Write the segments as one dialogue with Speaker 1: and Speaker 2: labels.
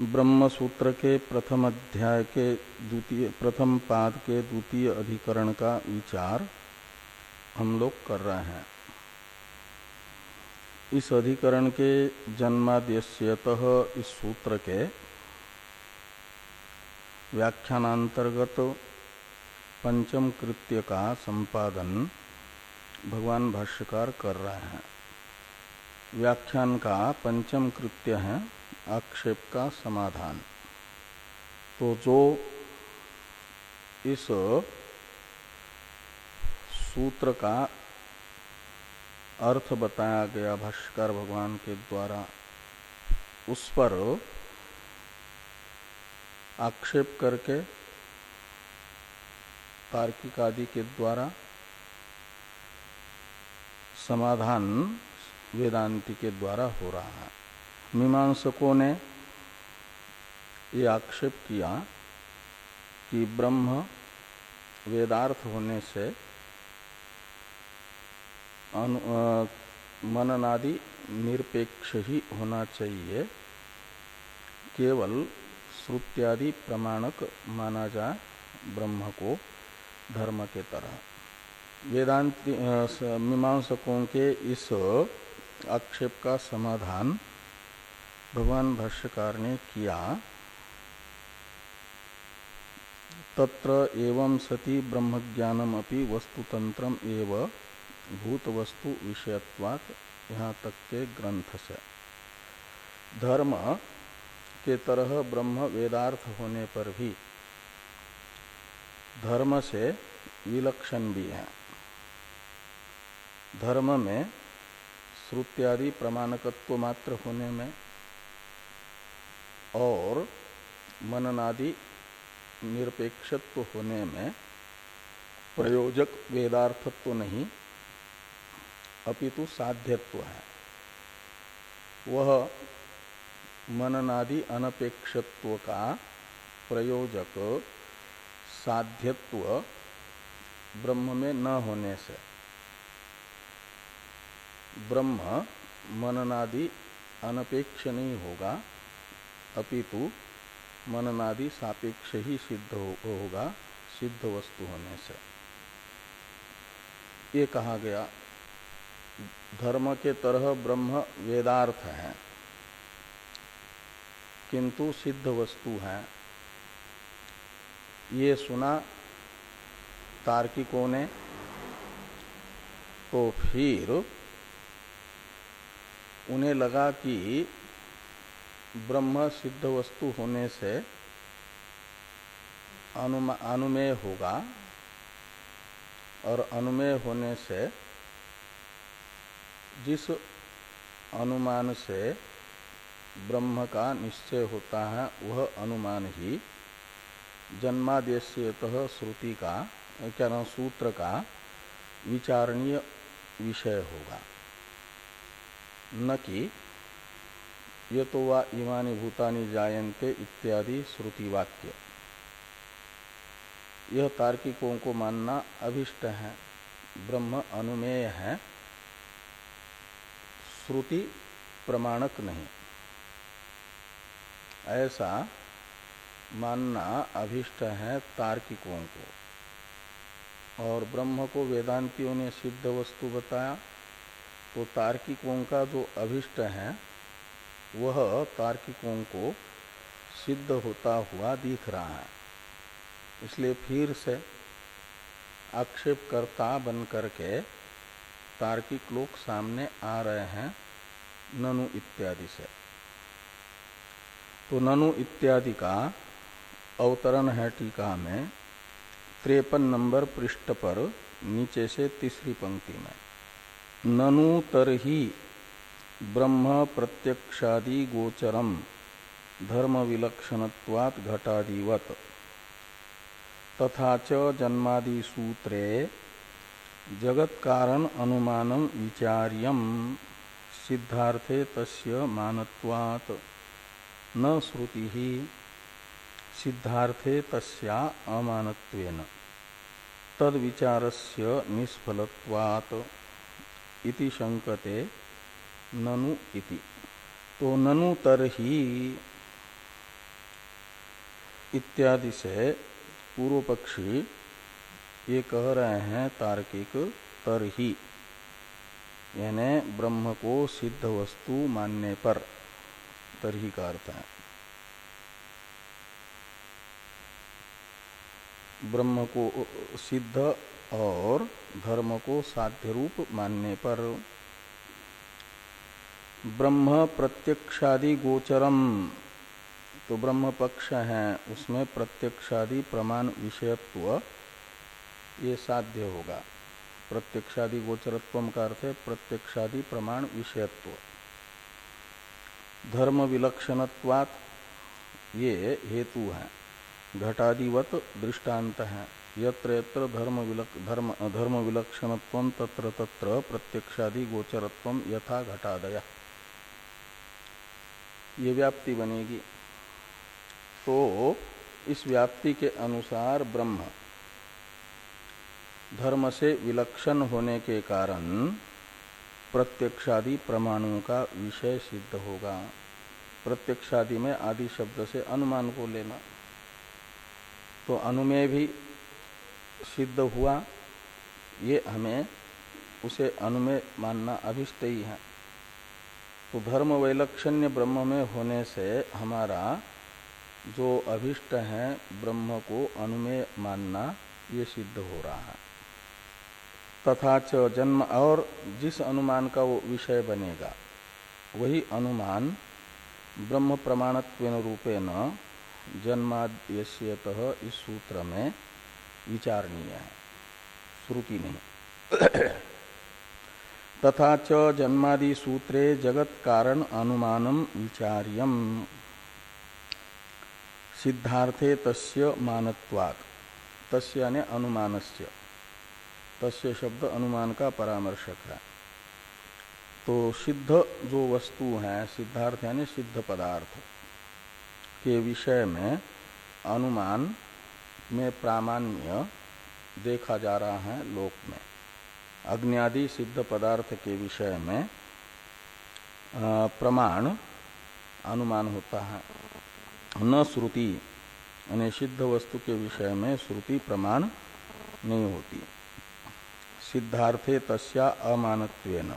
Speaker 1: ब्रह्म सूत्र के प्रथम अध्याय के द्वितीय, प्रथम पाद के द्वितीय अधिकरण का विचार हम लोग कर रहे हैं। इस अधिकरण के जन्माद्यत इस सूत्र के व्याख्यानांतर्गत पंचम कृत्य का संपादन भगवान भाष्यकार कर रहे हैं। व्याख्यान का पंचम कृत्य है। आक्षेप का समाधान। तो जो इस सूत्र का अर्थ बताया गया भाष्कर भगवान के द्वारा, उस पर आक्षेप करके तार्किक आदि के द्वारा समाधान वेदांति के द्वारा हो रहा है। मीमांसकों ने ये आक्षेप किया कि ब्रह्म वेदार्थ होने से मननादि निरपेक्ष ही होना चाहिए। केवल श्रुत्यादि प्रमाणक माना जाए ब्रह्म को धर्म के तरह। वेदांत मीमांसकों के इस आक्षेप का समाधान भगवान भाष्यकार ने किया। तत्र एवं सती ब्रह्म ज्ञानम अपनी वस्तुतंत्र एव भूत वस्तु विषयत्वात यहाँ तक के ग्रंथ से। धर्म के तरह ब्रह्म वेदार्थ होने पर भी धर्म से विलक्षण भी है। धर्म में श्रुत्यादि प्रमाणकत्व मात्र होने में और मननादि निरपेक्षत्व होने में प्रयोजक वेदार्थत्व नहीं, अपितु साध्यत्व है। वह मननादि अनपेक्षत्व का प्रयोजक साध्यत्व ब्रह्म में न होने से। ब्रह्म मननादि अनपेक्ष नहीं होगा अपितु मननादि सापेक्ष ही सिद्ध होगा, सिद्ध वस्तु होने से। ये कहा गया, धर्म के तरह ब्रह्म वेदार्थ है, किंतु सिद्ध वस्तु है। ये सुना तार्किकों ने तो फिर उन्हें लगा कि ब्रह्म सिद्ध वस्तु होने से अनुमेय होगा और अनुमेय होने से जिस अनुमान से ब्रह्म का निश्चय होता है, वह अनुमान ही जन्मादेशत श्रुति का, क्या नाम, सूत्र का विचारणीय विषय होगा। न कि ये तो वा इमानी भूतानी जायन्ते इत्यादि श्रुति वाक्य यह तार्किकों को मानना अभिष्ट है, ब्रह्म अनुमेय है। श्रुति प्रमाणक नहीं। ऐसा मानना अभिष्ट है तार्किकों को। और ब्रह्म को वेदांतियों ने सिद्ध वस्तु बताया तो तार्किकों का जो अभिष्ट है वह तार्किकों को सिद्ध होता हुआ दिख रहा है। इसलिए फिर से आक्षेपकर्ता बन करके तार्किक लोग सामने आ रहे हैं ननु इत्यादि से। तो ननु इत्यादि का अवतरण है टीका में, त्रेपन नंबर पृष्ठ पर नीचे से तीसरी पंक्ति में। ननु तरही ब्रह्म प्रत्यक्षादि गोचरम धर्म विलक्षणत्वात् घटादिवत। तथा च जन्मादि सूत्रे जगत कारण अनुमानम विचार्यम, सिद्धार्थे तस्य मानत्वात्। न श्रुति ही सिद्धार्थे तस्या अमानत्वेन। तद विचारस्य निष्फलत्वात्। इति शंकते ननु इति। तो ननु तरही इत्यादि से पूर्व पक्षी ये कह रहे हैं तार्किक तरही। यानी ब्रह्म को सिद्ध वस्तु मानने पर। तरही का अर्थ है। ब्रह्म को सिद्ध और धर्म को साध्य रूप मानने पर। ब्रह्म प्रत्यक्षादि गोचरम। तो ब्रह्म पक्ष है, उसमें प्रत्यक्षादि प्रमाण विषयत्व, ये साध्य होगा। प्रत्यक्षादि गोचरत्व का अर्थ है प्रत्यक्षादि प्रमाण विषयत्व। धर्म विलक्षणत्वात ये हेतु है। घटादिवत दृष्टांत है। यत्र यत्र धर्म विलक, धर्म धर्म विलक्षणत्व तत्र तत्र प्रत्यक्षादि गोचरत्व यथा घटादय। ये व्याप्ति बनेगी। तो इस व्याप्ति के अनुसार ब्रह्म धर्म से विलक्षण होने के कारण प्रत्यक्षादि प्रमाणों का विषय सिद्ध होगा। प्रत्यक्षादि में आदि शब्द से अनुमान को लेना। तो अनुमेय भी सिद्ध हुआ। ये हमें उसे अनुमेय मानना अभिष्ट ही है। तो धर्म वैलक्षण्य ब्रह्म में होने से हमारा जो अभिष्ट है ब्रह्म को अनुमेय मानना ये सिद्ध हो रहा है। तथा च जन्म और जिस अनुमान का वो विषय बनेगा, वही अनुमान ब्रह्म प्रमाणत्व रूपेण जन्माद्यत इस सूत्र में विचारणीय है। श्रुति नहीं। तथा च जन्मादि सूत्रे जगत कारण अनुमानम विचार्यम। सिद्धार्थे तस्य मानत्वात्। तस्य यानी अनुमानस्य। तस्य शब्द अनुमान का परामर्शक है। तो सिद्ध जो वस्तु है, सिद्धार्थ यानी सिद्ध पदार्थ, के विषय में अनुमान में प्रामाण्य देखा जा रहा है लोक में। अग्नि सिद्ध पदार्थ के विषय में प्रमाण अनुमान होता है। न श्रुति, यानी सिद्ध वस्तु के विषय में श्रुति प्रमाण नहीं होती। सिद्धार्थे तस्या अमानत्वेन।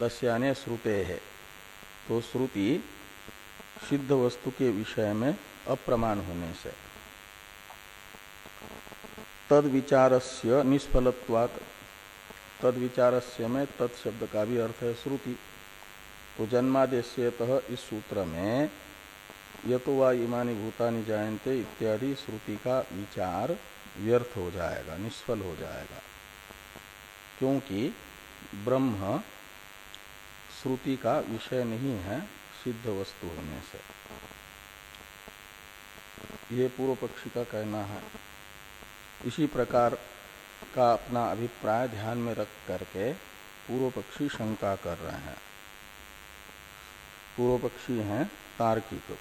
Speaker 1: तस्या ने श्रुते है। तो श्रुति सिद्ध वस्तु के विषय में अप्रमाण होने से। तद विचारस्य निष्फलत्वात तद विचारस्य में तत्शब्द का भी अर्थ है श्रुति। तो जन्मादेशत इस सूत्र में यतो वा इमानी भूतानि जायन्ते इत्यादि श्रुति का विचार व्यर्थ हो जाएगा, निष्फल हो जाएगा। क्योंकि ब्रह्म श्रुति का विषय नहीं है, सिद्ध वस्तु होने से। ये पूर्व पक्षी का कहना है। इसी प्रकार का अपना अभिप्राय ध्यान में रख करके पूर्व पक्षी शंका कर रहे हैं। पूर्व पक्षी हैं तार्किक।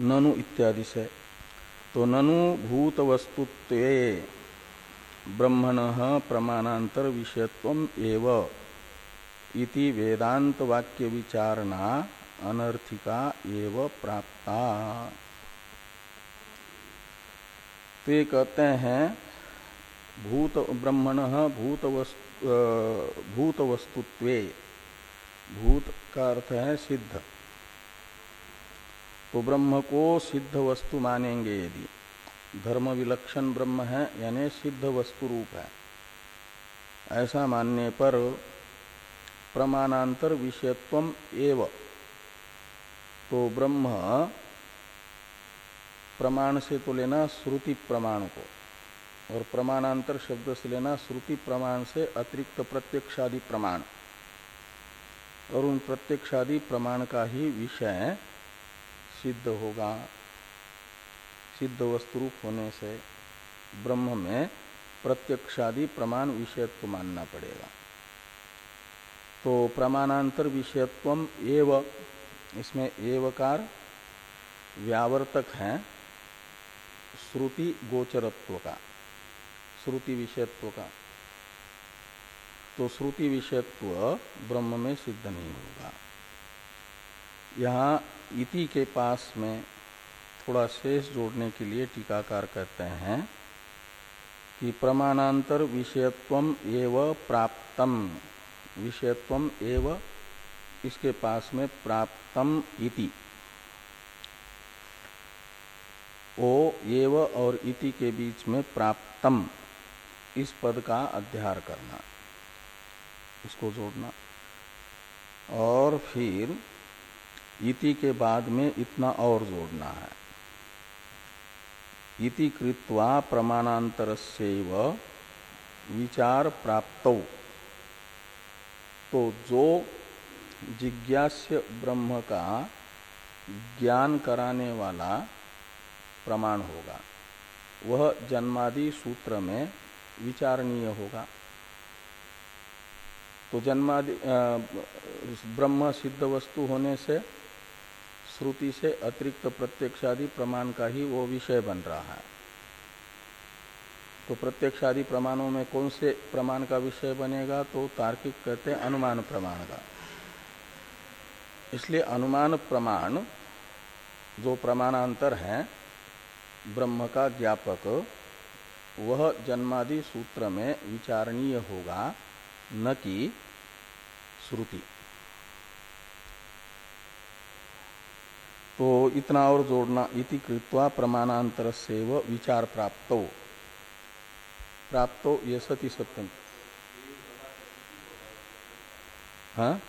Speaker 1: ननु इत्यादि से। तो ननु भूत वस्तुत्व ब्रह्मण प्रमाणांतर विषयत्व एव इति वेदांत वाक्य विचारणा अनर्थिका एव प्राप्ता। तो ये कहते हैं भूत ब्रह्मण भूत वस्तु भूत वस्तुत्वे भूत का अर्थ है सिद्ध। तो ब्रह्म को सिद्ध वस्तु मानेंगे यदि। धर्म विलक्षण ब्रह्म है, यानी सिद्ध वस्तु रूप है। ऐसा मानने पर प्रमाणांतर विषयत्व एवं। तो ब्रह्म प्रमाण से तो लेना श्रुति प्रमाण को। और प्रमाणांतर शब्द से लेना श्रुति प्रमाण से अतिरिक्त प्रत्यक्षादि प्रमाण। और उन प्रत्यक्षादि प्रमाण का ही विषय सिद्ध होगा। सिद्ध वस्तुरूप होने से ब्रह्म में प्रत्यक्षादि प्रमाण विषयत्व मानना पड़ेगा। तो प्रमाणांतर विषयत्व एव, इसमें एवकार व्यावर्तक है श्रुति गोचरत्व का। श्रुति विषयत्व का। तो श्रुति विषयत्व ब्रह्म में सिद्ध नहीं होगा। यहाँ इति के पास में थोड़ा शेष जोड़ने के लिए टीकाकार कहते हैं कि प्रमाणांतर विषयत्व एव प्राप्तम। विषयत्व एव इसके पास में प्राप्तम इति। ओ एव और इति के बीच में प्राप्तम। इस पद का अध्यार करना, इसको जोड़ना। और फिर इति के बाद में इतना और जोड़ना है। इति कृत्वा प्रमाणांतर से विचार प्राप्त। तो जो जिज्ञास्य ब्रह्म का ज्ञान कराने वाला प्रमाण होगा, वह जन्मादि सूत्र में विचारणीय होगा। तो जन्मादि ब्रह्म सिद्ध वस्तु होने से, श्रुति से अतिरिक्त प्रत्यक्षादि प्रमाण का ही वो विषय बन रहा है। तो प्रत्यक्षादि प्रमाणों में कौन से प्रमाण का विषय बनेगा तो तार्किक कहते हैं अनुमान प्रमाण का। इसलिए अनुमान प्रमाण, जो प्रमाणांतर है, ब्रह्म का ज्ञापक वह जन्मादि सूत्र में विचारणीय होगा, न कि श्रुति। तो इतना और जोड़ना, इति कृत्वा प्रमाणांतर से व विचार प्राप्त। प्राप्त ये सती सत्यम हाँ?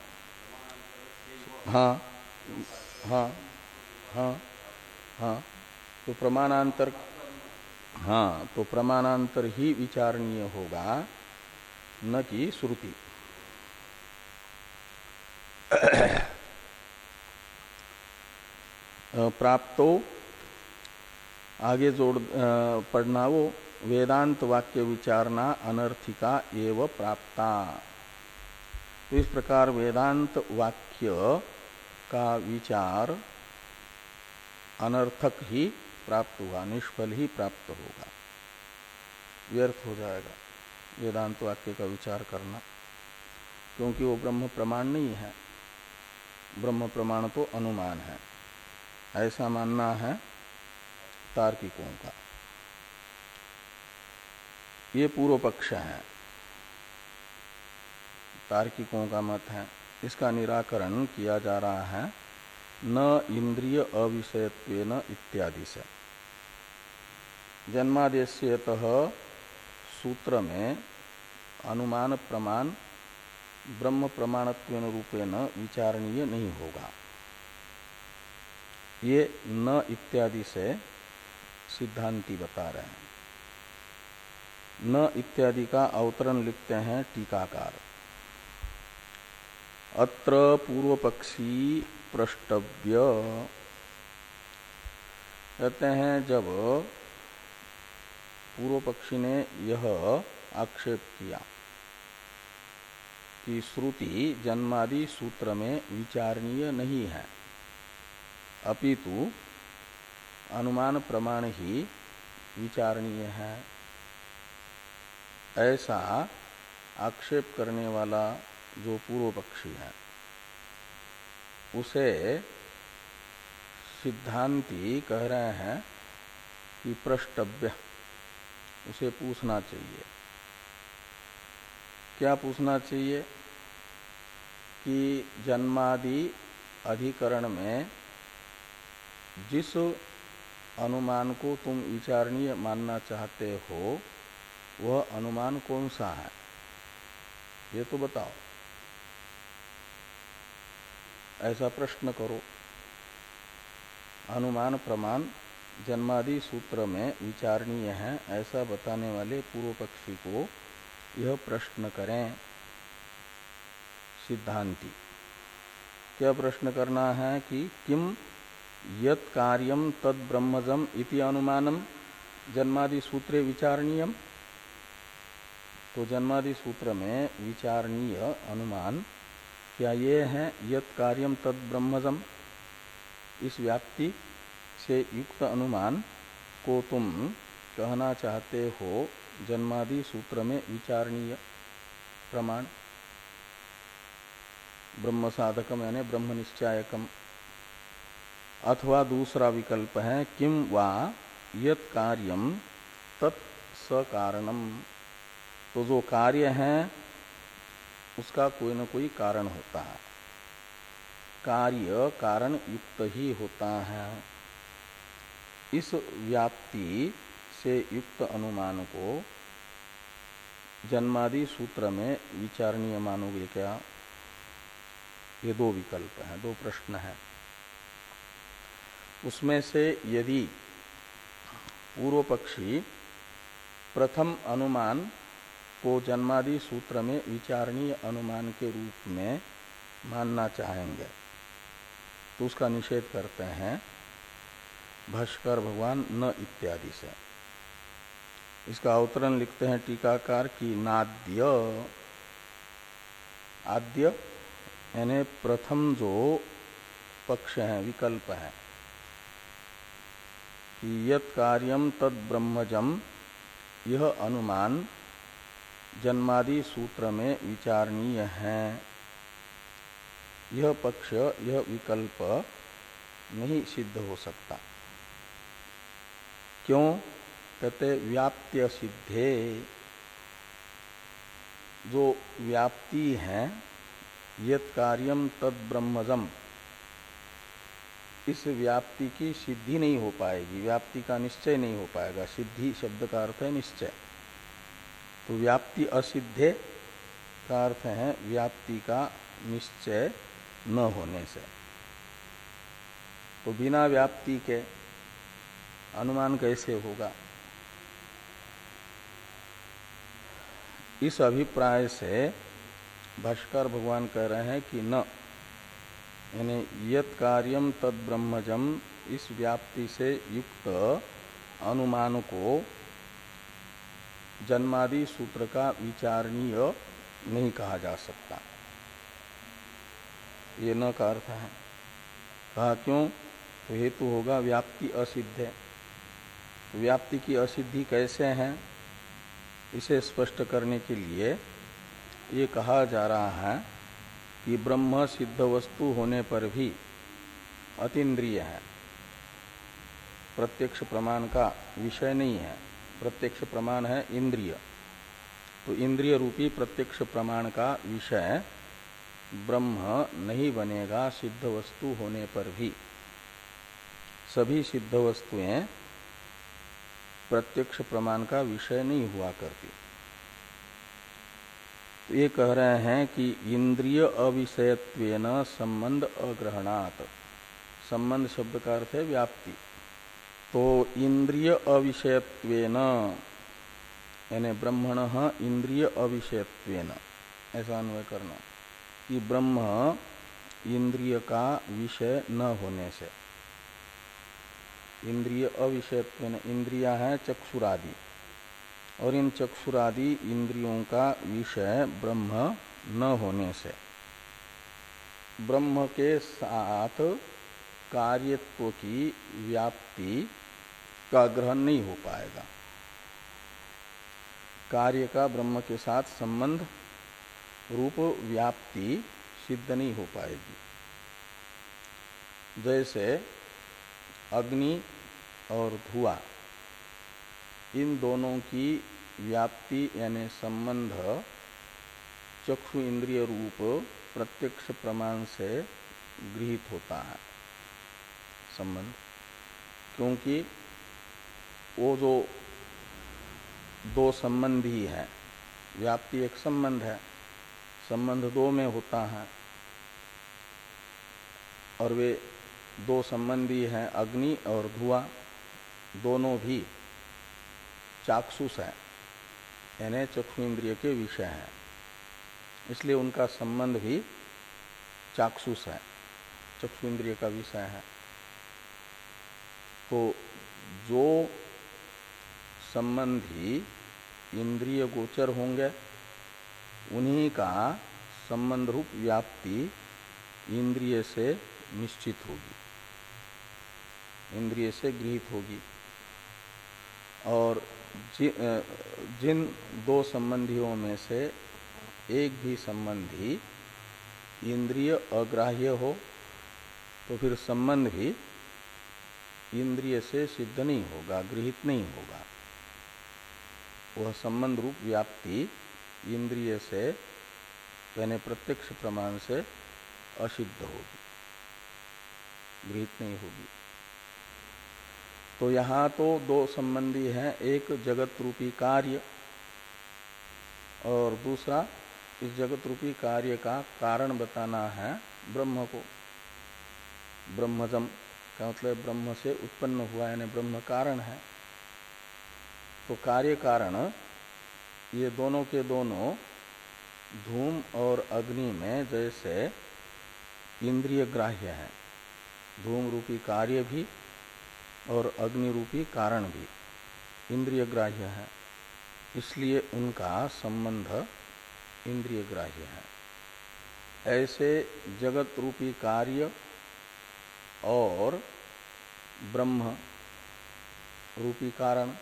Speaker 1: हाँ हाँ हाँ हाँ। तो प्रमाणांतर हाँ तो प्रमाणांतर ही विचारणीय होगा, न कि श्रुति। प्राप्तो, आगे जोड़ पढ़ना वो वेदांत वाक्य विचारना अनर्थिका एव प्राप्ता। तो इस प्रकार वेदांत वाक्य का विचार अनर्थक ही प्राप्त हुआ, निष्फल ही प्राप्त होगा। व्यर्थ हो जाएगा। वेदांत वाक्य का विचार करना। क्योंकि वो ब्रह्म प्रमाण नहीं है। ब्रह्म प्रमाण तो अनुमान है। ऐसा मानना है तार्किकों का। ये पूर्व पक्ष है। तार्किकों का मत है। इसका निराकरण किया जा रहा है न इंद्रिय अविषयत्व इत्यादि से जन्मादेशत सूत्र में अनुमान प्रमाण, ब्रह्म प्रमाणत्व रूपेण विचारणीय नहीं होगा। ये न इत्यादि से सिद्धांति बता रहे हैं। न इत्यादि का अवतरण लिखते हैं टीकाकार। अत्र पूर्व पक्षी प्रष्टव्य। कहते हैं, जब पूर्व पक्षी ने यह आक्षेप किया कि श्रुति जन्मादि सूत्र में विचारणीय नहीं है, अपितु अनुमान प्रमाण ही विचारणीय है। ऐसा आक्षेप करने वाला जो पूर्व पक्षी है उसे सिद्धांति कह रहे हैं कि प्रष्टव्य। उसे पूछना चाहिए। क्या पूछना चाहिए? कि जन्मादि अधिकरण में जिस अनुमान को तुम विचारणीय मानना चाहते हो, वह अनुमान कौन सा है? ये तो बताओ। ऐसा प्रश्न करो। अनुमान प्रमाण, जन्मादि सूत्र में विचारणीय है, ऐसा बताने वाले पूर्व पक्षी को यह प्रश्न करें। सिद्धांति, क्या प्रश्न करना है कि किम यत कार्यम तद ब्रह्मजम इति अनुमानम? जन्मादि सूत्रे विचारणीयम? तो जन्मादि सूत्र में विचारणीय अनुमान क्या ये हैं? यत कार्यम तद ब्रह्मजम। इस व्याप्ति से युक्त अनुमान को तुम कहना चाहते हो, जन्मादि सूत्र में विचारणीय प्रमाण। ब्रह्म साधकम यानी ब्रह्म निश्चायकम अथवा दूसरा विकल्प है किम वा यत कार्यम तत्सकारणम तो जो कार्य है उसका कोई न कोई कारण होता है। कार्य कारण युक्त ही होता है। इस व्याप्ति से युक्त अनुमान को जन्मादि सूत्र में विचारणीय मानोगे क्या? ये दो विकल्प हैं, दो प्रश्न हैं। उसमें से यदि पूर्व पक्षी प्रथम अनुमान को जन्मादि सूत्र में विचारणीय अनुमान के रूप में मानना चाहेंगे। तो उसका निषेध करते हैं, भाष्कर भगवान न इत्यादि से। इसका अवतरण लिखते हैं टीकाकार की नाद्य। आद्य यानी प्रथम जो पक्ष है, विकल्प है यत कार्यम तद ब्रह्मजम यह अनुमान जन्मादि सूत्र में विचारणीय है। यह पक्ष, यह विकल्प नहीं सिद्ध हो सकता। क्यों? कहते व्याप्य सिद्धे। जो व्याप्ति है, यत कार्यम तद ब्रह्मजम। इस व्याप्ति की सिद्धि नहीं हो पाएगी, व्याप्ति का निश्चय नहीं हो पाएगा। सिद्धि शब्द का अर्थ है निश्चय। तो व्याप्ति असिद्धे का अर्थ है व्याप्ति का निश्चय न होने से। तो बिना व्याप्ति के अनुमान कैसे होगा? इस अभिप्राय से भाष्कर भगवान कह रहे हैं कि न, यानी यत कार्यम तद ब्रह्मजम इस व्याप्ति से युक्त अनुमान को जन्मादि सूत्र का विचारणीय नहीं कहा जा सकता। ये न का अर्थ है। कहा क्यों? तो हेतु होगा व्याप्ति असिद्ध व्याप्ति की असिद्धि कैसे है? इसे स्पष्ट करने के लिए ये कहा जा रहा है कि ब्रह्म सिद्ध वस्तु होने पर भी अतीन्द्रिय है। प्रत्यक्ष प्रमाण का विषय नहीं है। प्रत्यक्ष प्रमाण है इंद्रिय। तो इंद्रिय रूपी प्रत्यक्ष प्रमाण का विषय ब्रह्म नहीं बनेगा सिद्ध वस्तु होने पर भी। सभी सिद्ध वस्तुएँ प्रत्यक्ष प्रमाण का विषय नहीं हुआ करती। तो ये कह रहे हैं कि इंद्रिय अविषयत्व संबंध अग्रहणात। संबंध शब्द का अर्थ है व्याप्ति। तो इंद्रिय अविषयत्व यानी ब्रह्मण इंद्रिय अविषयत्व ऐसा अन्वय करना। कि ब्रह्म इंद्रिय का विषय न होने से। इंद्रिय अविषयत्व इंद्रिया है चक्षुरादि। और इन चक्षुरादि इंद्रियों का विषय ब्रह्म न होने से। ब्रह्म के साथ कार्यत्व की व्याप्ति का ग्रहण नहीं हो पाएगा। कार्य का ब्रह्म के साथ संबंध, रूप, व्याप्ति सिद्ध नहीं हो पाएगी। जैसे अग्नि और धुआँ, इन दोनों की व्याप्ति यानी संबंध चक्षु इंद्रिय रूप प्रत्यक्ष प्रमाण से गृहित होता है। संबंध, क्योंकि वो जो दो संबंधी है, व्याप्ति एक संबंध है, संबंध दो में होता है, और वे दो संबंधी हैं, अग्नि और धुआँ, दोनों भी चाक्षुष है, यानी चक्षु इंद्रिय के विषय हैं। इसलिए उनका संबंध भी चाक्षुष है चक्षु इंद्रिय का विषय है। तो जो संबंधी इंद्रिय गोचर होंगे। उन्हीं का संबंध रूप व्याप्ति इंद्रिय से निश्चित होगी। इंद्रिय से गृहित होगी। और जि, जिन दो संबंधियों में से एक भी संबंधी इंद्रिय अग्राह्य हो तो फिर संबंध भी इंद्रिय से सिद्ध नहीं होगा गृहित नहीं होगा। वह संबंध रूप व्याप्ति इंद्रिय से, यानी प्रत्यक्ष प्रमाण से असिद्ध होगी। गृहित नहीं होगी। तो यहाँ तो दो संबंधी हैं, एक जगत रूपी कार्य और दूसरा इस जगत रूपी कार्य का कारण बताना है ब्रह्म को। ब्रह्मजम का मतलब ब्रह्म से उत्पन्न हुआ, यानी ब्रह्म कारण है। तो कार्य कारण ये दोनों के दोनों धूम और अग्नि में जैसे इंद्रिय ग्राह्य है। धूम रूपी कार्य भी और अग्नि रूपी कारण भी इंद्रिय ग्राह्य है। इसलिए उनका संबंध इंद्रिय ग्राह्य है। ऐसे जगत रूपी कार्य और ब्रह्म रूपी कारण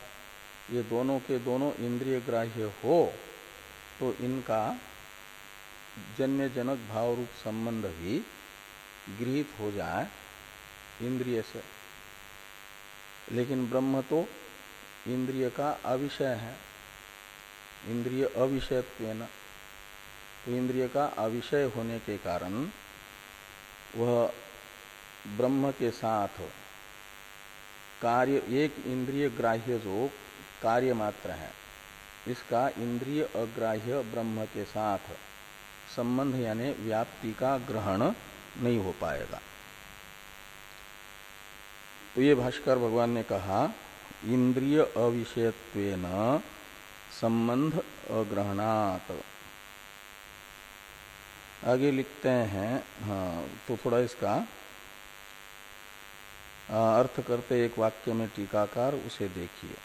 Speaker 1: ये दोनों के दोनों इंद्रिय ग्राह्य हो तो इनका जन्य जनक भाव रूप संबंध भी गृहित हो जाए इंद्रिय से। लेकिन ब्रह्म तो इंद्रिय का अविषय है। इंद्रिय अविषयत्व तो इंद्रिय का अविषय होने के कारण वह ब्रह्म के साथ कार्य एक इंद्रिय ग्राह्य जो कार्य मात्र है। इसका इंद्रिय अग्राह्य ब्रह्म के साथ संबंध यानी व्याप्ति का ग्रहण नहीं हो पाएगा। तो ये भाष्कर भगवान ने कहा, इंद्रिय अविषयत्व संबंध अग्रहणात्। आगे लिखते हैं हाँ तो थोड़ा इसका अर्थ करते एक वाक्य में टीकाकार, उसे देखिए।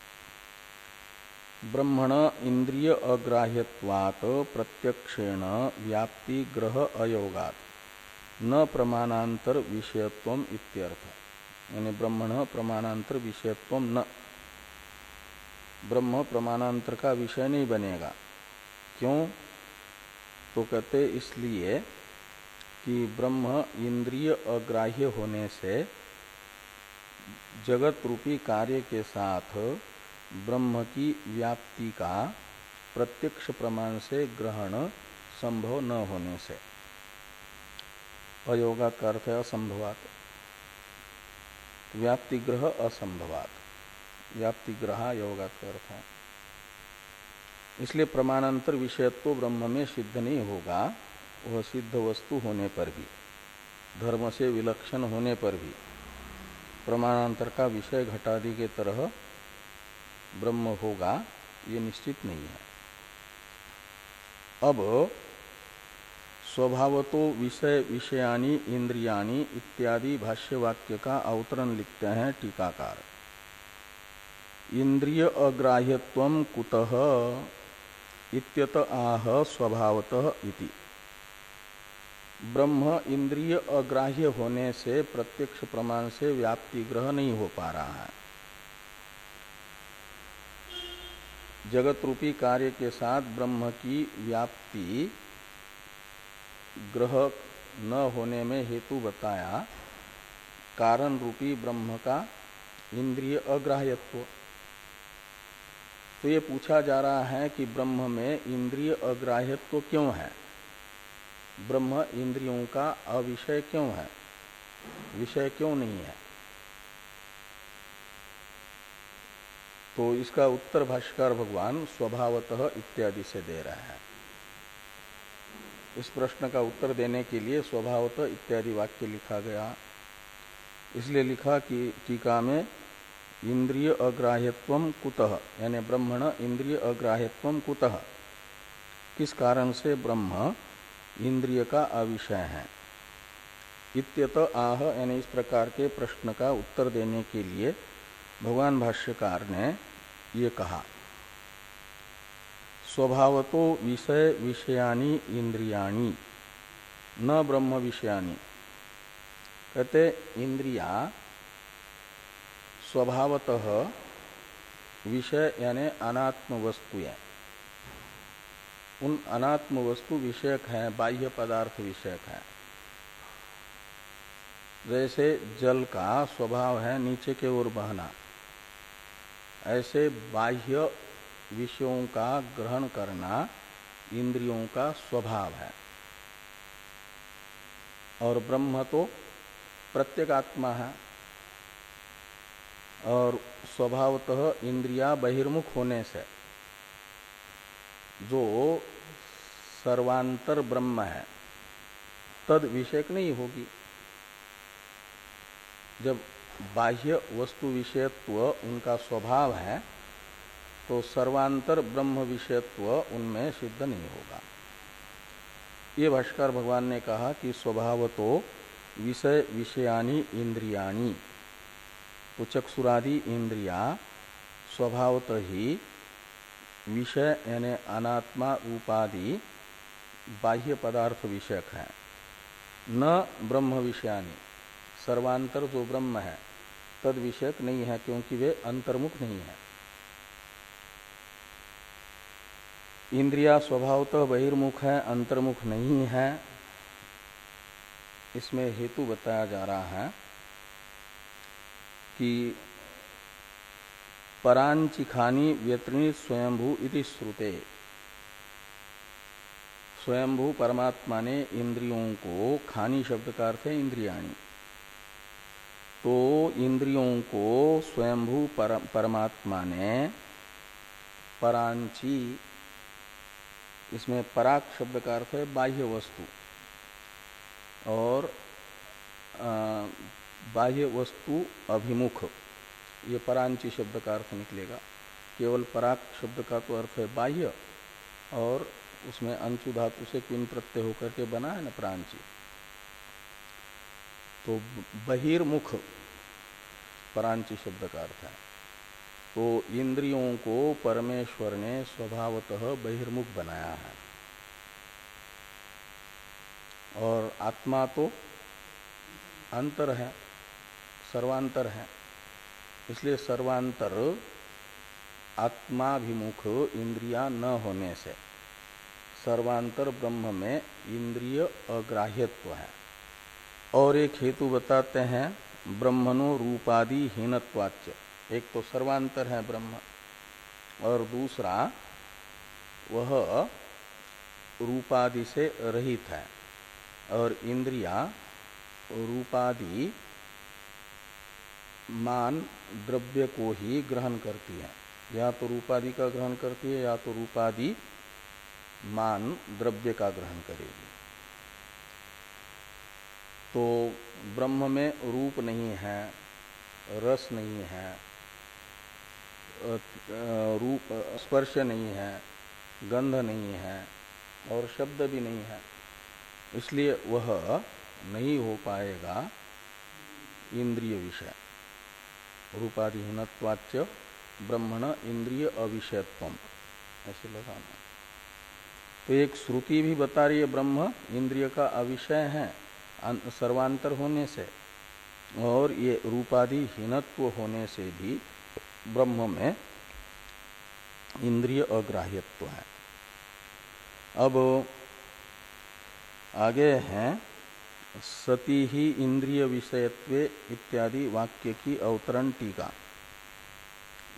Speaker 1: ब्रह्मण इंद्रिय अग्राह्यवात प्रत्यक्षेण व्याप्ति ग्रह अयोगात। न प्रमाणांतर विषयत्व इत्यर्थ। यानी ब्रह्मण प्रमाणांतर विषयत्व न। ब्रह्म प्रमाणांतर का विषय नहीं बनेगा। क्यों? तो कहते इसलिए कि ब्रह्म इंद्रिय अग्राह्य होने से जगत रूपी कार्य के साथ ब्रह्म की व्याप्ति का प्रत्यक्ष प्रमाण से ग्रहण संभव न होने से। अयोगा का अर्थ है असंभवात। व्याप्ति ग्रह असंभवात। व्याप्ति ग्रह योगा का अर्थ है। इसलिए प्रमाणांतर विषयत्व ब्रह्म में सिद्ध नहीं होगा, वह सिद्ध वस्तु होने पर भी, धर्म से विलक्षण होने पर भी। प्रमाणांतर का विषय घटादि के तरह ब्रह्म होगा, ये निश्चित नहीं है। अब स्वभावतो विषय विषयानी इंद्रियानी इत्यादि भाष्यवाक्य का अवतरण लिखते हैं टीकाकार। इंद्रिय अग्राह्यत्व कुतः इत्यत आह स्वभावतः इति। ब्रह्म इंद्रिय अग्राह्य होने से प्रत्यक्ष प्रमाण से व्याप्ति ग्रह नहीं हो पा रहा है। जगत रूपी कार्य के साथ ब्रह्म की व्याप्ति ग्रह न होने में हेतु बताया। कारण रूपी ब्रह्म का इंद्रिय अग्राह्यत्व। तो ये पूछा जा रहा है कि ब्रह्म में इंद्रिय अग्राह्यत्व क्यों है? ब्रह्म इंद्रियों का अविषय क्यों है? विषय क्यों नहीं है? तो इसका उत्तर भाष्कर भगवान स्वभावतः इत्यादि से दे रहे हैं। इस प्रश्न का उत्तर देने के लिए स्वभावतः इत्यादि वाक्य लिखा गया। इसलिए लिखा कि टीका में इंद्रिय अग्राह्यत्व कुतः, यानी ब्रह्मण इंद्रिय अग्राह्यत्व कुतः। किस कारण से ब्रह्म इंद्रिय का अविषय है? इत्यत आह, यानी इस प्रकार के प्रश्न का उत्तर देने के लिए भगवान भाष्यकार ने ये कहा, स्वभावतो विषय विषयानी इंद्रियाणी, न ब्रह्म विषयानी कहते, इंद्रिया स्वभावतः विषय यानी अनात्म वस्तु है। उन अनात्म वस्तु विषयक है, बाह्य पदार्थ विषयक है। जैसे जल का स्वभाव है, नीचे के ओर बहना। ऐसे बाह्य विषयों का ग्रहण करना इंद्रियों का स्वभाव है। और ब्रह्म तो प्रत्येगात्मा है। और स्वभावतः इंद्रिया बहिर्मुख होने से जो सर्वांतर ब्रह्म है, तद विषयक नहीं होगी। जब बाह्य वस्तु विषयत्व उनका स्वभाव है तो सर्वांतर ब्रह्म विषयत्व उनमें सिद्ध नहीं होगा। ये भाष्कर भगवान ने कहा कि स्वभाव तो विषय विषयानी इंद्रियाणी तो चक्षुरादि इंद्रिया स्वभावत ही विषय यानी अनात्मा रूपादि बाह्य पदार्थ विषयक है। न ब्रह्म विषयानी, सर्वांतर जो ब्रह्म है तद विषयक नहीं है, क्योंकि वे अंतर्मुख नहीं है। इंद्रिया स्वभावतः बहिर्मुख है, अंतर्मुख नहीं है। इसमें हेतु बताया जा रहा है कि परांचिखानी व्यतृणी स्वयंभू इति श्रुते। स्वयंभू परमात्मा ने इंद्रियों को खानी शब्द का अर्थ है इंद्रियाणी। तो इंद्रियों को स्वयंभू पर, परमात्मा ने परांची इसमें पराग शब्द का अर्थ है बाह्य वस्तु। और बाह्य वस्तु अभिमुख ये परांची शब्द का अर्थ निकलेगा। केवल पराग शब्द का तो अर्थ है बाह्य और उसमें अंशु धातु से किन प्रत्यय होकर के बना है ना प्रांची। तो बहिर्मुख परांची शब्द का अर्थ है। तो इंद्रियों को परमेश्वर ने स्वभावतः बहिर्मुख बनाया है। और आत्मा तो अंतर है, सर्वांतर है। इसलिए सर्वांतर आत्माभिमुख इंद्रिया न होने से, सर्वांतर ब्रह्म में इंद्रिय अग्राह्यत्व है। और एक हेतु बताते हैं ब्रह्मणो रूपादि हीनत्वाच्य एक तो सर्वांतर है ब्रह्म, और दूसरा, वह रूपादि से रहित है, और इंद्रिया रूपादि मान द्रव्य को ही ग्रहण करती है। या तो रूपादि का ग्रहण करती है, या तो रूपादि मान द्रव्य का ग्रहण करेगी। तो ब्रह्म में रूप नहीं है, रस नहीं है रूप, स्पर्श नहीं है, गंध नहीं है और शब्द भी नहीं है। इसलिए वह नहीं हो पाएगा इंद्रिय विषय। रूपाधिहीनत्वाच ब्रह्मण इंद्रिय अविषयत्व ऐसे लगाना तो एक श्रुति भी बता रही है, ब्रह्म इंद्रिय का अविषय है। सर्वांतर होने से और ये रूपाधि हीनत्व होने से भी ब्रह्म में इंद्रिय अग्राह्यत्व है। अब आगे हैं सती ही इंद्रिय विषयत्व इत्यादि वाक्य की अवतरण टीका।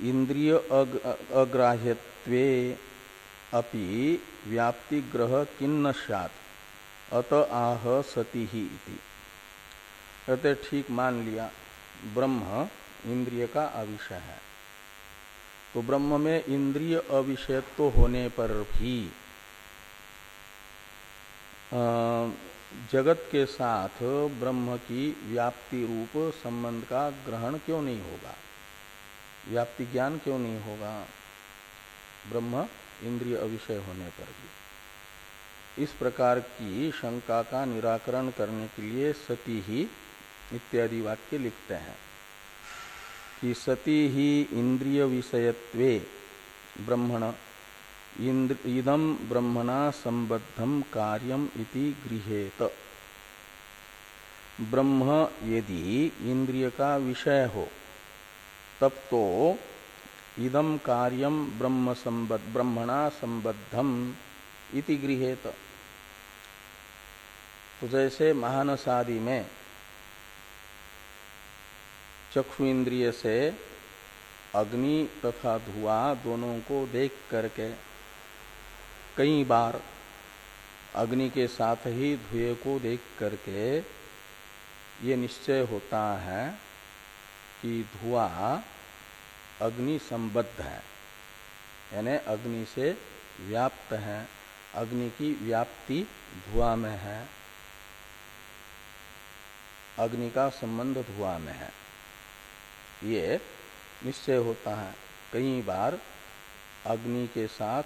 Speaker 1: इंद्रिय अग, अग्राह्यत्वे अपि व्याप्ति ग्रह किन्न सत अत आह सती ही इति। कहते ठीक मान लिया, ब्रह्म इंद्रिय का अविषय है। तो ब्रह्म में इंद्रिय अविषयत्व होने पर भी जगत के साथ ब्रह्म की व्याप्ति रूप संबंध का ग्रहण क्यों नहीं होगा? व्याप्ति ज्ञान क्यों नहीं होगा? ब्रह्म इंद्रिय अविषय होने पर भी। इस प्रकार की शंका का निराकरण करने के लिए सती ही इत्यादि वाक्य लिखते हैं कि सती ही इंद्रिय विषयत्वे ब्रह्मण इदम ब्रह्मणा संबद्धम कार्यम इति गृहेत। ब्रह्म यदि इंद्रिय का विषय हो तब तो इदम कार्यम ब्रह्म संबद्ध ब्रह्मणा संबद्धम इति गृहेत। जैसे महानसादि में चक्षु इंद्रिय से अग्नि तथा धुआँ दोनों को देख करके कई बार अग्नि के साथ ही धुएँ को देख करके ये निश्चय होता है कि धुआँ अग्नि संबद्ध है। यानी अग्नि से व्याप्त है। अग्नि की व्याप्ति धुआँ में है। अग्नि का संबंध धुआँ में है। ये निश्चय होता है, कई बार अग्नि के साथ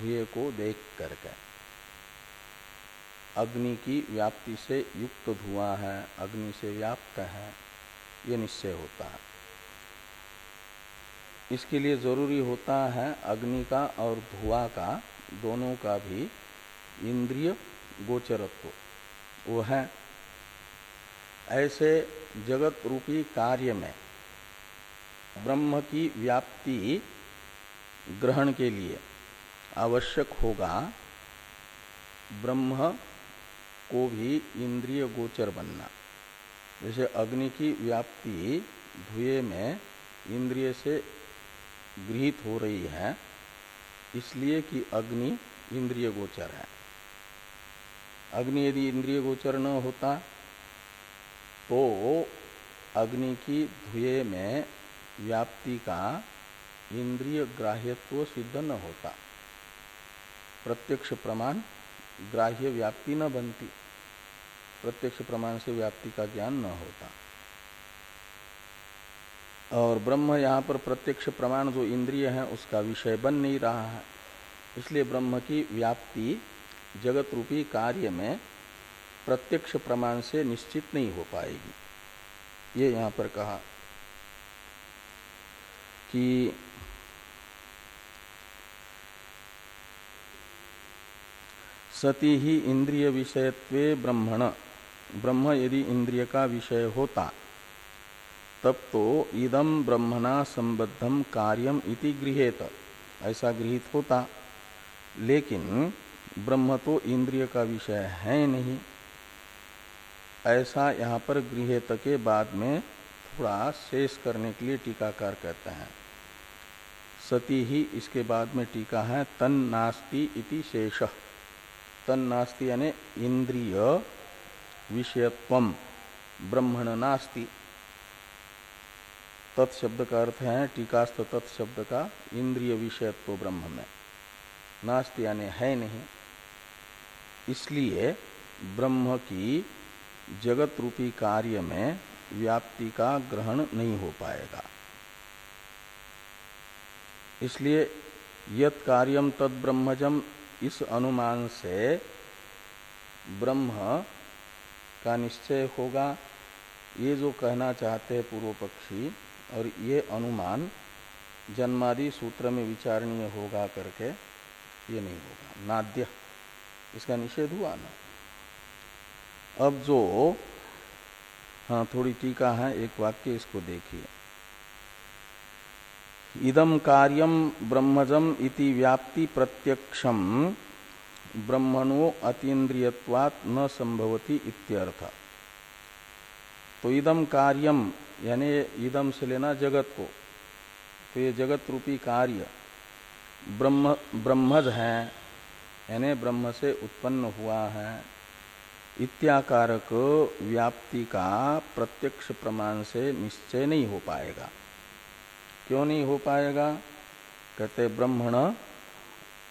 Speaker 1: धुए को देख करके। अग्नि की व्याप्ति से युक्त धुआँ है, अग्नि से व्याप्त है, ये निश्चय होता है। इसके लिए ज़रूरी होता है अग्नि का और धुआँ का, दोनों का भी इंद्रिय गोचरत्व। वो है ऐसे जगत रूपी कार्य में ब्रह्म की व्याप्ति ग्रहण के लिए आवश्यक होगा, ब्रह्म को भी इंद्रिय गोचर बनना। जैसे अग्नि की व्याप्ति धुएँ में इंद्रिय से गृहित हो रही है, इसलिए कि अग्नि इंद्रिय गोचर है। अग्नि यदि इंद्रिय गोचर न होता तो अग्नि की धुए में व्याप्ति का इंद्रिय ग्राह्यत्व सिद्ध न होता। प्रत्यक्ष प्रमाण ग्राह्य व्याप्ति न बनती। प्रत्यक्ष प्रमाण से व्याप्ति का ज्ञान न होता। और ब्रह्म यहाँ पर प्रत्यक्ष प्रमाण जो इंद्रिय है, उसका विषय बन नहीं रहा है। इसलिए ब्रह्म की व्याप्ति जगत रूपी कार्य में प्रत्यक्ष प्रमाण से निश्चित नहीं हो पाएगी। ये यहाँ पर कहा कि सती ही इंद्रिय विषयत्वे ब्रह्मण। ब्रह्म यदि इंद्रिय का विषय होता, तब तो इदम ब्रह्मणा संबद्धम कार्यम इति गृहेत। ऐसा गृहित होता। लेकिन ब्रह्म तो इंद्रिय का विषय है नहीं। ऐसा यहाँ पर गृहेत के बाद में थोड़ा शेष करने के लिए टीकाकार कहते हैं। सती ही इसके बाद में टीका है, तन नास्ति इति शेष। तन नास्ति यानी इंद्रिय विषयत्व, ब्रह्मण नास्ति। तत्शब्द का अर्थ है टीकास्त तत्शब्द का इंद्रिय विषयत्व ब्रह्म में। नास्त यानी है नहीं। इसलिए ब्रह्म की जगत रूपी कार्य में व्याप्ति का ग्रहण नहीं हो पाएगा। इसलिए यत कार्यम तद ब्रह्मजम इस अनुमान से ब्रह्म का निश्चय होगा। ये जो कहना चाहते हैं पूर्व पक्षी, और ये अनुमान जन्मादि सूत्र में विचारणीय होगा करके, ये नहीं होगा। नाद्य, इसका निषेध हुआ ना? अब जो हाँ थोड़ी टीका है, एक वाक्य इसको देखिए। इदम कार्यम ब्रह्मजम इति व्याप्ति प्रत्यक्षम ब्रह्मणो अतीन्द्रियवात न संभवती इत्यर्थ। तो इदम कार्यम यानी इदम से लेना जगत को तो ये जगत रूपी कार्य, ब्रह्म, ब्रह्मज है, यानी ब्रह्म से उत्पन्न हुआ है। इत्याकारक व्याप्ति का प्रत्यक्ष प्रमाण से निश्चय नहीं हो पाएगा। क्यों नहीं हो पाएगा? कहते ब्रह्मण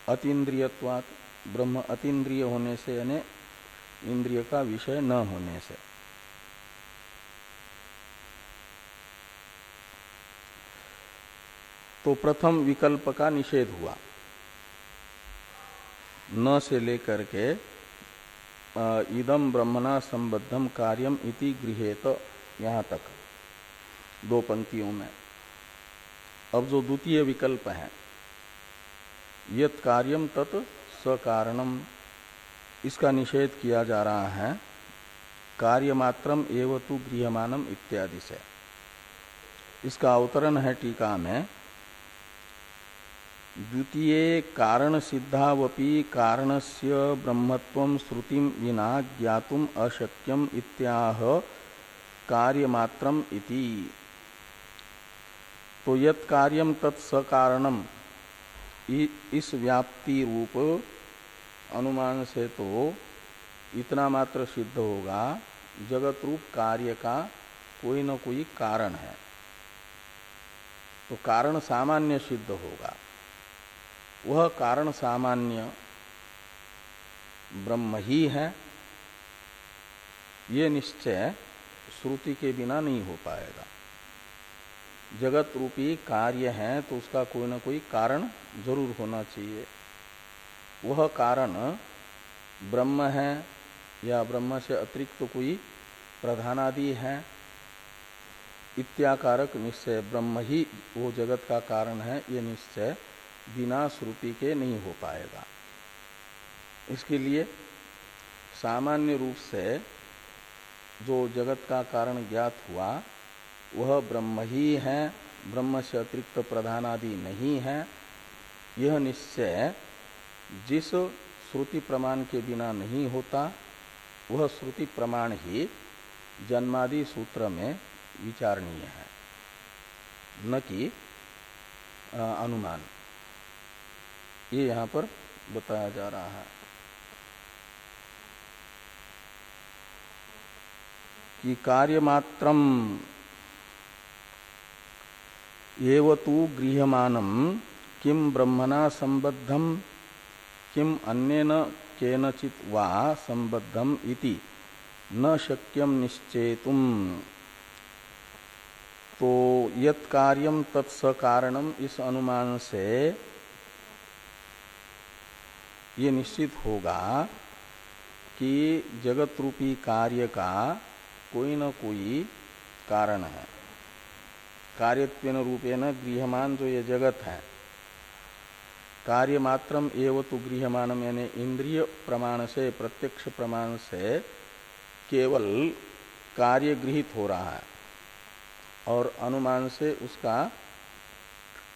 Speaker 1: अतीन्द्रियवात ब्रह्म अतीन्द्रिय होने से यानी इंद्रिय का विषय न होने से। तो प्रथम विकल्प का निषेध हुआ। न से लेकर के इदम ब्रह्मणा संबद्धम कार्यम इति गृहेत, यहाँ तक। दो पंक्तियों में। अब जो द्वितीय विकल्प है, यत कार्यम तत् सकारणम इसका निषेध किया जा रहा है, कार्यमात्रम एवं तु गृहमानम इत्यादि से। इसका अवतरण है टीका में द्वितीय कारण सिद्धावपि कारणस्य ब्रह्मत्व श्रुति विना ज्ञातुम अशक्यम इत्याह कार्यमात्रम इति। तो यत कार्यम तत्सकारणम इस व्याप्ति रूप अनुमान से तो इतना मात्र सिद्ध होगा जगत रूप कार्य का कोई न कोई कारण है। तो कारण सामान्य सिद्ध होगा। वह कारण सामान्य ब्रह्म ही है। ये निश्चय श्रुति के बिना नहीं हो पाएगा। जगत रूपी कार्य है तो उसका कोई ना कोई कारण ज़रूर होना चाहिए। वह कारण ब्रह्म है या ब्रह्म से अतिरिक्त तो कोई प्रधानादि है, इत्याकारक निश्चय ब्रह्म ही वो जगत का कारण है, ये निश्चय बिना श्रुति के नहीं हो पाएगा। इसके लिए सामान्य रूप से जो जगत का कारण ज्ञात हुआ, वह ब्रह्म ही है, ब्रह्म से अतिरिक्त प्रधान आदि नहीं है। यह निश्चय जिस श्रुति प्रमाण के बिना नहीं होता, वह श्रुति प्रमाण ही जन्मादि सूत्र में विचारणीय है। न कि अनुमान। ये यहाँ पर बताया जा रहा है कि कार्यमात्रम एव तो गृहमानम किम ब्रह्मणा संबद्धम किम अन्यन केनचित वा संबद्धम इति न शक्यम निश्चेतुम। तो यत कार्यम तत्स कारणम इस अनुमान से ये निश्चित होगा कि जगत रूपी कार्य का कोई न कोई कारण है। कार्यत्वेन रूपेण गृहमान जो ये जगत है। कार्य मात्रम एवं तो गृहमानम यानी इंद्रिय प्रमाण से, प्रत्यक्ष प्रमाण से केवल कार्य गृहित हो रहा है। और अनुमान से उसका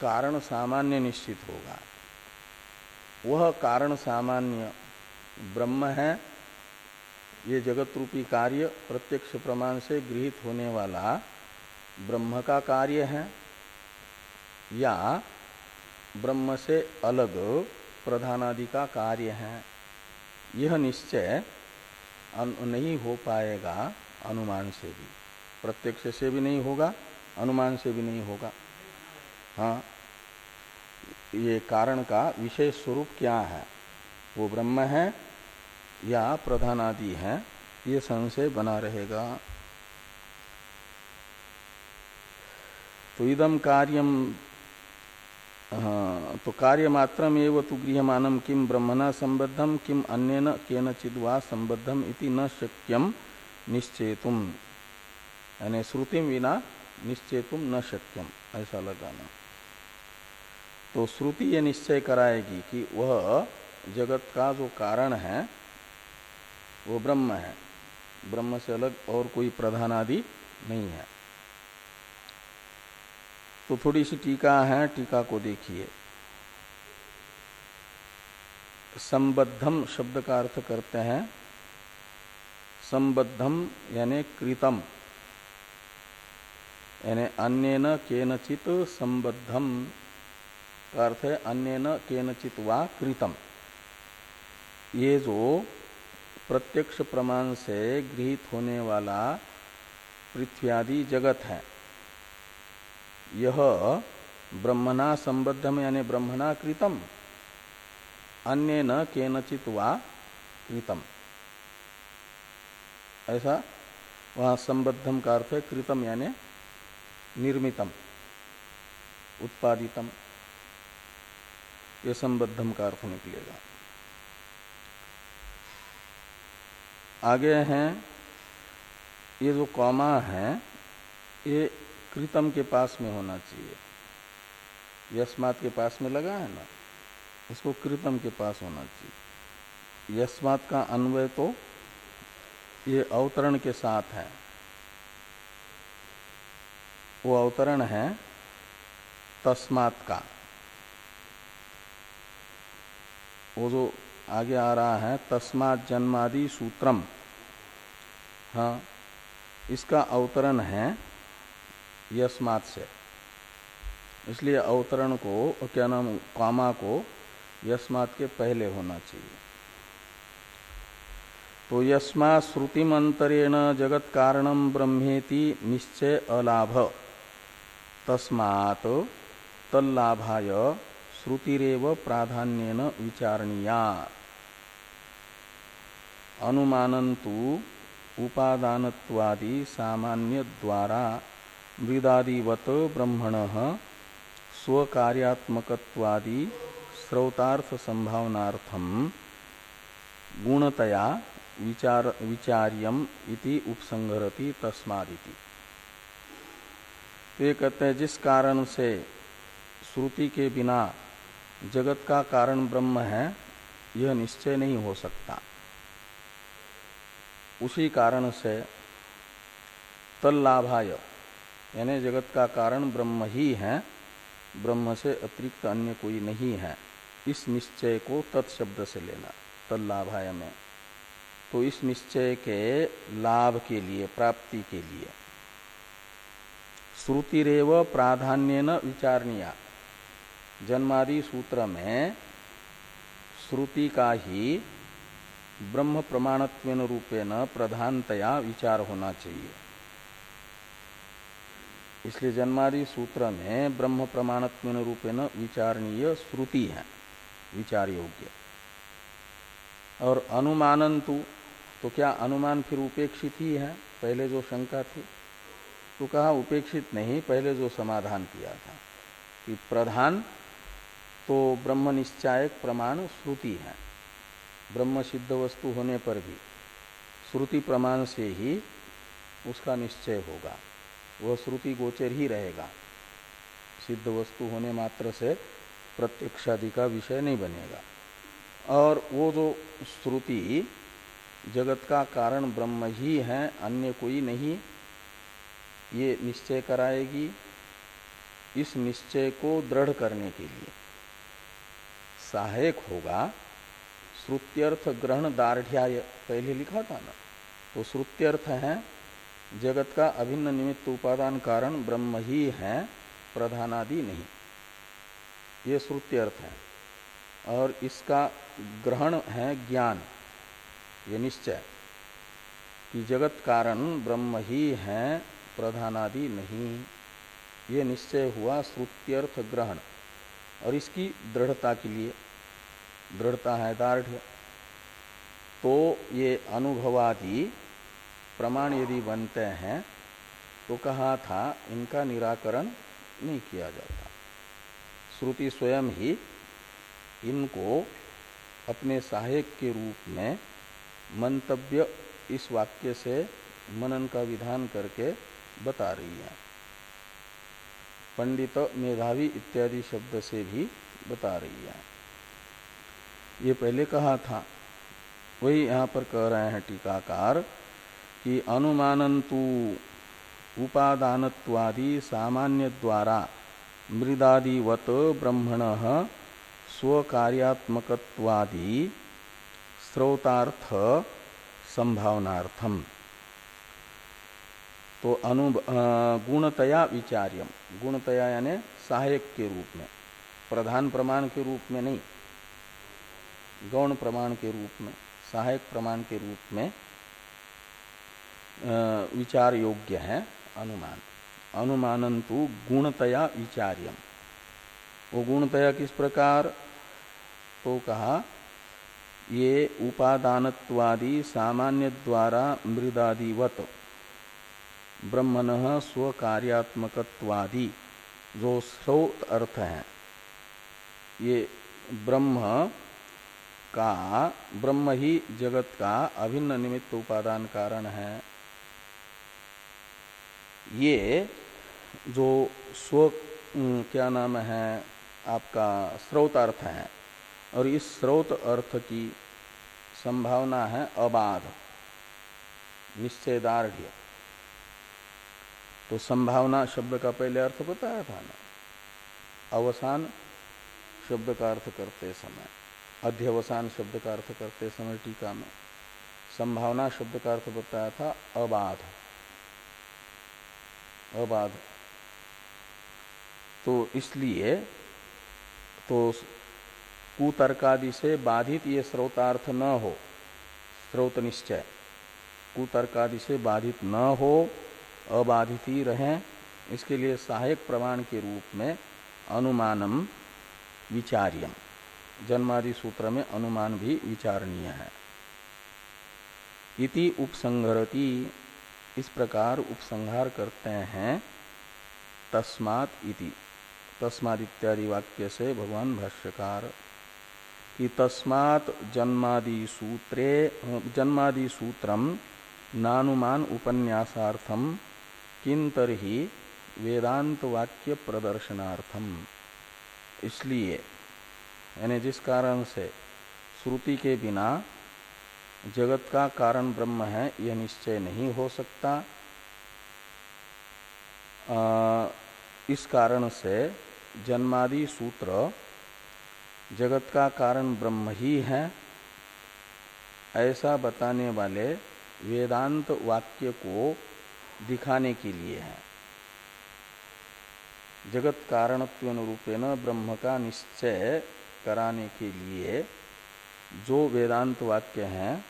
Speaker 1: कारण सामान्य निश्चित होगा। वह कारण सामान्य। ब्रह्म है, ये जगत रूपी कार्य प्रत्यक्ष प्रमाण से गृहित होने वाला ब्रह्म का कार्य है, या ब्रह्म से अलग प्रधानादि का कार्य है। यह निश्चय नहीं हो पाएगा अनुमान से भी। प्रत्यक्ष से भी नहीं होगा, अनुमान से भी नहीं होगा। हाँ। ये कारण का विशेष स्वरूप क्या है? वो ब्रह्म है या प्रधान आदि है ये संशय बना रहेगा। तो इदम कार्यम हाँ, तो कार्य मात्रम एवं तो गृहमानम किम ब्रह्मणा संबद्धम किम अन्य केन चिदवा संबद्धम इति न शक्यम निश्चेतुम। यानी श्रुतिम विना निश्चेतुम न शक्यम ऐसा लगाना। तो श्रुति ये निश्चय कराएगी कि वह जगत का जो कारण है, वो ब्रह्म है। ब्रह्म से अलग और कोई प्रधान आदि नहीं है। तो थोड़ी सी टीका है, टीका को देखिए। संबद्धम शब्द का अर्थ करते हैं, संबद्धम यानी कृतम, यानी अन्य न केनचित संबद्धम। अर्थ है अन्य न केनचित वा कृतम। ये जो प्रत्यक्ष प्रमाण से गृहित होने वाला पृथ्वी आदि जगत है, यह ब्रह्मणा संबद्धम यानी ब्रह्मणा कृतम अन्य न केनचित वा कृतम। ऐसा वहाँ संबद्धम का अर्थ है कृतम यानी निर्मितम, उत्पादितम। ये संबद्धम का अर्थ निकलेगा आगे हैं, ये जो कौमा है, ये कृतम के पास में होना चाहिए। यस्मात के पास में लगा है ना इसको कृतम के पास होना चाहिए। यस्मात का अन्वय तो ये अवतरण के साथ है। वो अवतरण है तस्मात का। वो जो आगे आ रहा है, तस्मात जन्मादि सूत्रम। हाँ इसका अवतरण है यस्मात से। इसलिए अवतरण को, क्या नाम, कामा को यस्मात के पहले होना चाहिए। तो यस्मा श्रुतिमंतरेण जगत कारणम ब्रह्मेति निश्चय अलाभ। तस्मात् तल्लाभाय श्रुतिरेव प्राधान्यन विचारणीया। अनुमानंतु उपादानत्वादि सामान्य द्वारा मृदादिवत ब्रह्मण स्वकार्यात्मकत्वादि श्रौतार्थ संभावनार्थम गुणतया विचार इति उपसंगरति तस्मादिति। तो ये कहते हैं, जिस कारण से श्रुति के बिना जगत का कारण ब्रह्म है, यह निश्चय नहीं हो सकता। उसी कारण से तल्लाभाय, यानी जगत का कारण ब्रह्म ही है, ब्रह्म से अतिरिक्त अन्य कोई नहीं है। इस निश्चय को तत्शब्द से लेना, तल्लाभाय में। तो इस निश्चय के लाभ के लिए, प्राप्ति के लिए। श्रुतिरव प्राधान्य न विचारणीय। जन्मादि सूत्र में श्रुति का ही ब्रह्म प्रमाणत्व रूपेण प्रधानतया विचार होना चाहिए। इसलिए जन्मादि सूत्र में ब्रह्म प्रमाणत्व रूपेण विचारणीय श्रुति है विचार योग्य। और अनुमानन तो, तो क्या अनुमान फिर उपेक्षित ही है? पहले जो शंका थी तो कहा उपेक्षित नहीं पहले जो समाधान किया था कि प्रधान तो ब्रह्म निश्चायक प्रमाण श्रुति है। ब्रह्म सिद्ध वस्तु होने पर भी श्रुति प्रमाण से ही उसका निश्चय होगा। वह श्रुति गोचर ही रहेगा। सिद्ध वस्तु होने मात्र से प्रत्यक्षादि का विषय नहीं बनेगा। और वो जो श्रुति जगत का कारण ब्रह्म ही है, अन्य कोई नहीं, ये निश्चय कराएगी। इस निश्चय को दृढ़ करने के लिए। सहायक होगा। श्रुत्यर्थ ग्रहण दार्ढ़ पहले लिखा था ना? तो श्रुत्यर्थ है, जगत का अभिन्न निमित्त उपादान कारण ब्रह्म ही है, प्रधानादि नहीं। ये श्रुत्यर्थ है। और इसका ग्रहण है ज्ञान। ये निश्चय। कि जगत कारण ब्रह्म ही है, प्रधानादि नहीं। ये निश्चय हुआ श्रुत्यर्थ ग्रहण। और इसकी दृढ़ता के लिए, दृढ़ता है दार्ढ़ तो ये अनुभवादि प्रमाण यदि बनते हैं तो कहा था, इनका निराकरण नहीं किया जाता। श्रुति स्वयं ही इनको अपने सहायक के रूप में मंतव्य इस वाक्य से मनन का विधान करके बता रही है। पंडित मेधावी इत्यादि शब्द से भी बता रही है। ये पहले कहा था। वही यहाँ पर कह रहे हैं टीकाकार कि अनुमानंतु उपादानत्वादि सामान्य द्वारा मृदादिवत ब्रह्मण स्वकार्यात्मकवादि स्रोतार्थ संभावनार्थम। तो अनु गुणतया विचार्यम। गुणतया यानी सहायक के रूप में, प्रधान प्रमाण के रूप में नहीं, गौण प्रमाण के रूप में, सहायक प्रमाण के रूप में विचार योग्य है अनुमान। अनुमानंतु गुणतया विचार्यम। वो गुणतया किस प्रकार? तो कहा, ये उपादानत्वादि सामान्य द्वारा मृदादिवत। ब्रह्मण स्व कार्यात्मकवादि जो स्रोत अर्थ है। ये ब्रह्म का, ब्रह्म ही जगत का अभिन्न निमित्त उपादान कारण है। ये जो स्व क्या नाम है, आपका स्रोत अर्थ है, और इस स्रोत अर्थ की संभावना है अबाध निश्चयदार्ढ़ तो संभावना शब्द का पहले अर्थ बताया था ना। अवसान शब्द का अर्थ करते समय, अध्यवसान शब्द का अर्थ करते समय टीका में संभावना शब्द का अर्थ बताया था, अबाध। अबाध। तो इसलिए तो कुतर्कादि से बाधित ये स्रोतार्थ न हो, स्रोत निश्चय। कुतर्कादि से बाधित न हो अबाधित रहें, इसके लिए सहायक प्रमाण के रूप में अनुमानम विचार्यम। जन्मादि सूत्र में अनुमान भी विचारणीय है। इति उपसंहरति, इस प्रकार उपसंहार करते हैं, तस्मात इति। तस्माद इत्यादि वाक्य से भगवान भाष्यकार कि तस्मात जन्मादि सूत्रे, जन्मादि सूत्रम नानुमान उपन्यासार्थम किन तरही वेदांत वाक्य प्रदर्शनार्थम इसलिए यानी जिस कारण से श्रुति के बिना जगत का कारण ब्रह्म है यह निश्चय नहीं हो सकता। आ, इस कारण से जन्मादि सूत्र जगत का कारण ब्रह्म ही है ऐसा बताने वाले वेदांत वाक्य को दिखाने के लिए है। जगत कारणत्व रूपेण ब्रह्म का निश्चय कराने के लिए जो वेदांत वाक्य हैं,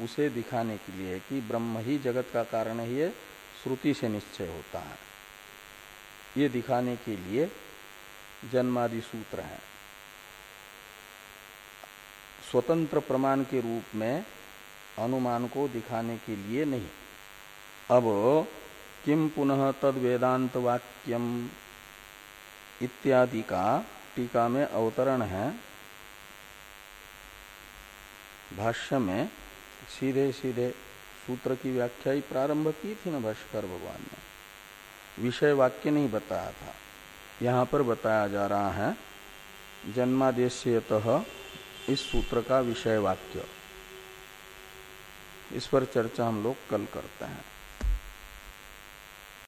Speaker 1: उसे दिखाने के लिए कि ब्रह्म ही जगत का कारण ही है, श्रुति से निश्चय होता है। ये दिखाने के लिए जन्मादि सूत्र हैं। स्वतंत्र प्रमाण के रूप में अनुमान को दिखाने के लिए नहीं। अब किम पुनः तद वेदांत वाक्यम इत्यादि का टीका में अवतरण है। भाष्य में सीधे सीधे सूत्र की व्याख्या ही प्रारंभ की थी ना भाष्कर भगवान ने। विषय वाक्य नहीं बताया था। यहाँ पर बताया जा रहा है जन्मादेशत इस सूत्र का विषय वाक्य। इस पर चर्चा हम लोग कल करते हैं।